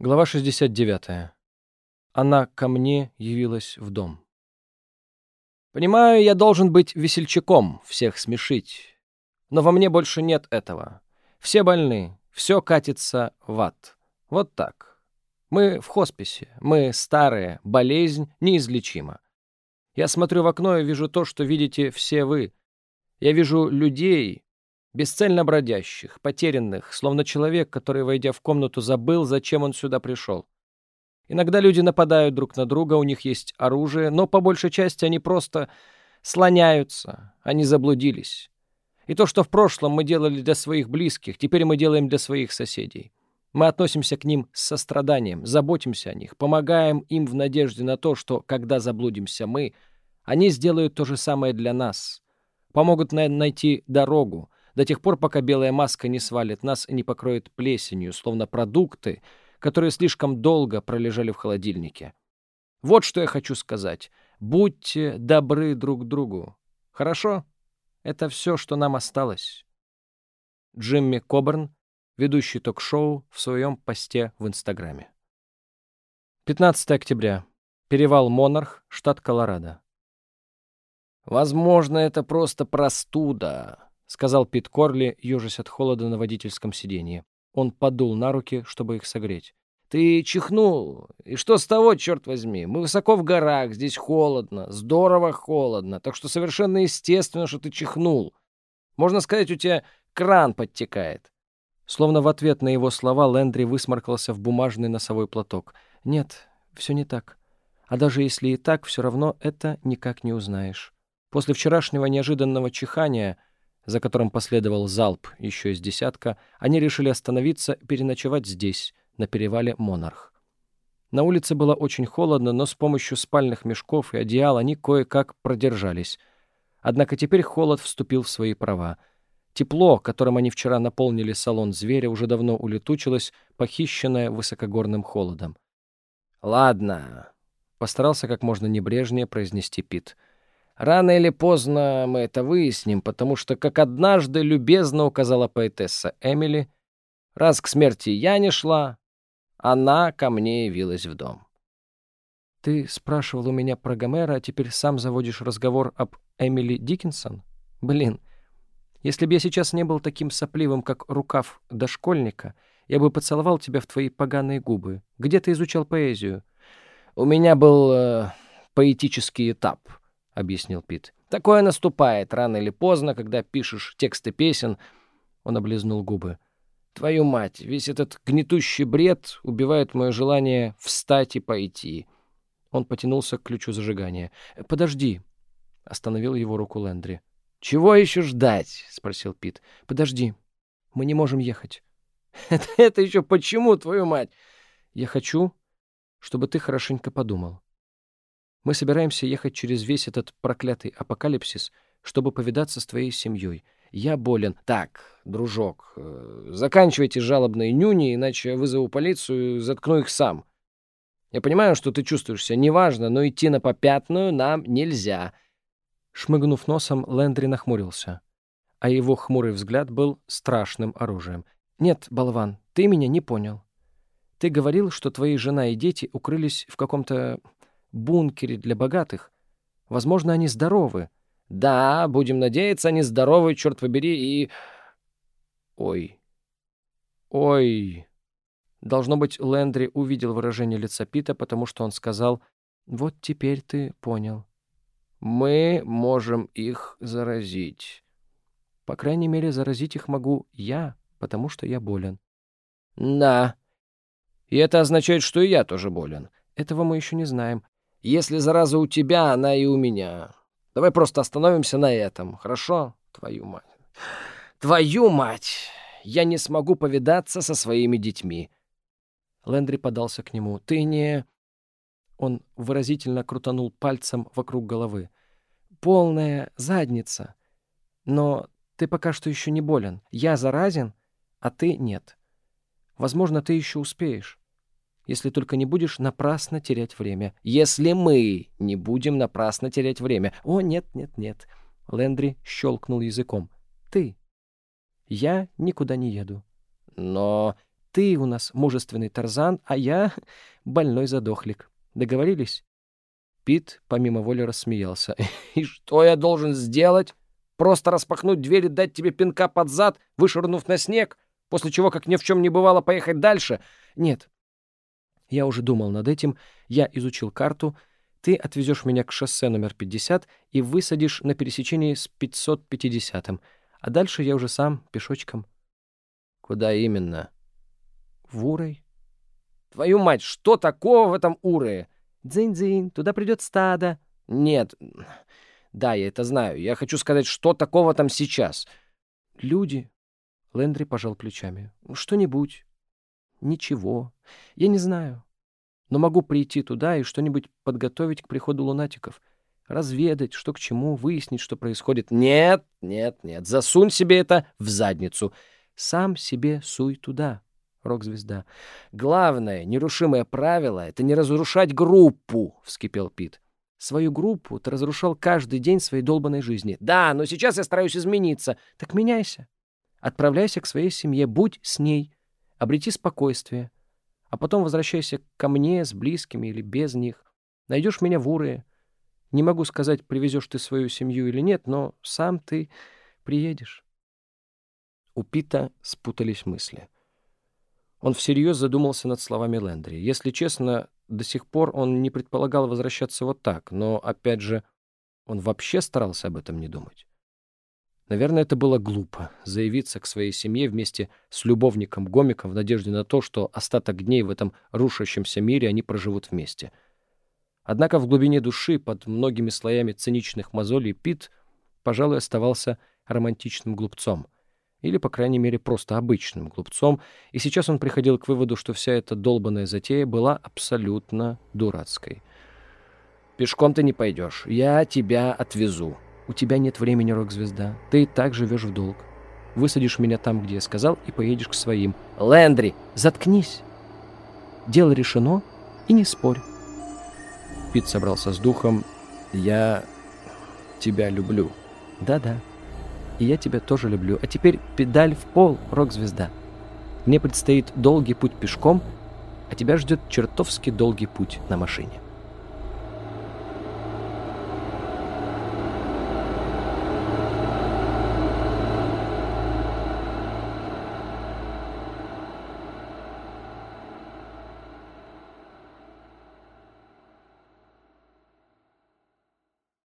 Глава 69. Она ко мне явилась в дом. Понимаю, я должен быть весельчаком, всех смешить. Но во мне больше нет этого. Все больны, все катится в ад. Вот так. Мы в хосписе, мы старые, болезнь неизлечима. Я смотрю в окно и вижу то, что видите все вы. Я вижу людей, бесцельно бродящих, потерянных, словно человек, который, войдя в комнату, забыл, зачем он сюда пришел. Иногда люди нападают друг на друга, у них есть оружие, но по большей части они просто слоняются, они заблудились. И то, что в прошлом мы делали для своих близких, теперь мы делаем для своих соседей. Мы относимся к ним с состраданием, заботимся о них, помогаем им в надежде на то, что, когда заблудимся мы, они сделают то же самое для нас, помогут найти дорогу, до тех пор, пока белая маска не свалит нас и не покроет плесенью, словно продукты, которые слишком долго пролежали в холодильнике. Вот что я хочу сказать. Будьте добры друг другу. Хорошо? Это все, что нам осталось. Джимми Коберн, ведущий ток-шоу в своем посте в Инстаграме. 15 октября. Перевал Монарх, штат Колорадо. Возможно, это просто простуда, — сказал Пит Корли, ежась от холода на водительском сиденье. Он подул на руки, чтобы их согреть. «Ты чихнул. И что с того, черт возьми? Мы высоко в горах, здесь холодно, здорово холодно, так что совершенно естественно, что ты чихнул. Можно сказать, у тебя кран подтекает». Словно в ответ на его слова Лэндри высморкался в бумажный носовой платок. «Нет, все не так. А даже если и так, все равно это никак не узнаешь. После вчерашнего неожиданного чихания за которым последовал залп еще из десятка, они решили остановиться переночевать здесь, на перевале Монарх. На улице было очень холодно, но с помощью спальных мешков и одеял они кое-как продержались. Однако теперь холод вступил в свои права. Тепло, которым они вчера наполнили салон зверя, уже давно улетучилось, похищенное высокогорным холодом. «Ладно», — постарался как можно небрежнее произнести Пит, — Рано или поздно мы это выясним, потому что, как однажды любезно указала поэтесса Эмили, раз к смерти я не шла, она ко мне явилась в дом. Ты спрашивал у меня про Гомера, а теперь сам заводишь разговор об Эмили Диккенсон? Блин, если бы я сейчас не был таким сопливым, как рукав дошкольника, я бы поцеловал тебя в твои поганые губы. Где ты изучал поэзию? У меня был э, поэтический этап — объяснил Пит. «Такое наступает рано или поздно, когда пишешь тексты песен». Он облизнул губы. «Твою мать, весь этот гнетущий бред убивает мое желание встать и пойти». Он потянулся к ключу зажигания. «Подожди», — остановил его руку Лэндри. «Чего еще ждать?» — спросил Пит. «Подожди, мы не можем ехать». «Это, это еще почему, твою мать?» «Я хочу, чтобы ты хорошенько подумал. Мы собираемся ехать через весь этот проклятый апокалипсис, чтобы повидаться с твоей семьей. Я болен. Так, дружок, э, заканчивайте жалобные нюни, иначе вызову полицию и заткну их сам. Я понимаю, что ты чувствуешь себя неважно, но идти на попятную нам нельзя. Шмыгнув носом, Лэндри нахмурился, а его хмурый взгляд был страшным оружием. «Нет, болван, ты меня не понял. Ты говорил, что твои жена и дети укрылись в каком-то бункере для богатых. Возможно, они здоровы. Да, будем надеяться, они здоровы, черт побери, и... Ой. Ой. Должно быть, Лэндри увидел выражение лица Пита, потому что он сказал, «Вот теперь ты понял». «Мы можем их заразить». «По крайней мере, заразить их могу я, потому что я болен». «Да. И это означает, что и я тоже болен». «Этого мы еще не знаем. Если зараза у тебя, она и у меня. Давай просто остановимся на этом, хорошо? Твою мать. Твою мать! Я не смогу повидаться со своими детьми. Лэндри подался к нему. Ты не... Он выразительно крутанул пальцем вокруг головы. Полная задница. Но ты пока что еще не болен. Я заразен, а ты нет. Возможно, ты еще успеешь если только не будешь напрасно терять время. Если мы не будем напрасно терять время. О, нет, нет, нет. Лэндри щелкнул языком. Ты. Я никуда не еду. Но ты у нас мужественный Тарзан, а я больной задохлик. Договорились?» Пит помимо воли рассмеялся. «И что я должен сделать? Просто распахнуть дверь и дать тебе пинка под зад, вышвырнув на снег, после чего, как ни в чем не бывало, поехать дальше? Нет. Я уже думал над этим, я изучил карту. Ты отвезешь меня к шоссе номер 50 и высадишь на пересечении с 550-м. А дальше я уже сам, пешочком. Куда именно? В Урой. Твою мать, что такого в этом Урое? Дзынь-дзынь, туда придет стадо. Нет, да, я это знаю. Я хочу сказать, что такого там сейчас. Люди. Лендри пожал плечами. Что-нибудь. Ничего. Я не знаю. Но могу прийти туда и что-нибудь подготовить к приходу лунатиков. Разведать, что к чему, выяснить, что происходит. Нет, нет, нет. Засунь себе это в задницу. Сам себе суй туда. Рок-звезда. Главное, нерушимое правило — это не разрушать группу, — вскипел Пит. Свою группу ты разрушал каждый день своей долбанной жизни. Да, но сейчас я стараюсь измениться. Так меняйся. Отправляйся к своей семье, будь с ней, обрети спокойствие. А потом возвращайся ко мне с близкими или без них. Найдешь меня в Урее. Не могу сказать, привезешь ты свою семью или нет, но сам ты приедешь. У Пита спутались мысли. Он всерьез задумался над словами Лендри. Если честно, до сих пор он не предполагал возвращаться вот так, но, опять же, он вообще старался об этом не думать. Наверное, это было глупо — заявиться к своей семье вместе с любовником-гомиком в надежде на то, что остаток дней в этом рушащемся мире они проживут вместе. Однако в глубине души, под многими слоями циничных мозолей, Пит, пожалуй, оставался романтичным глупцом — или, по крайней мере, просто обычным глупцом, и сейчас он приходил к выводу, что вся эта долбанная затея была абсолютно дурацкой. «Пешком ты не пойдешь. Я тебя отвезу». «У тебя нет времени, рок-звезда. Ты и так живешь в долг. Высадишь меня там, где я сказал, и поедешь к своим». «Лэндри!» «Заткнись! Дело решено, и не спорь». Пит собрался с духом. «Я тебя люблю». «Да-да» и я тебя тоже люблю. А теперь педаль в пол, рок-звезда. Мне предстоит долгий путь пешком, а тебя ждет чертовски долгий путь на машине.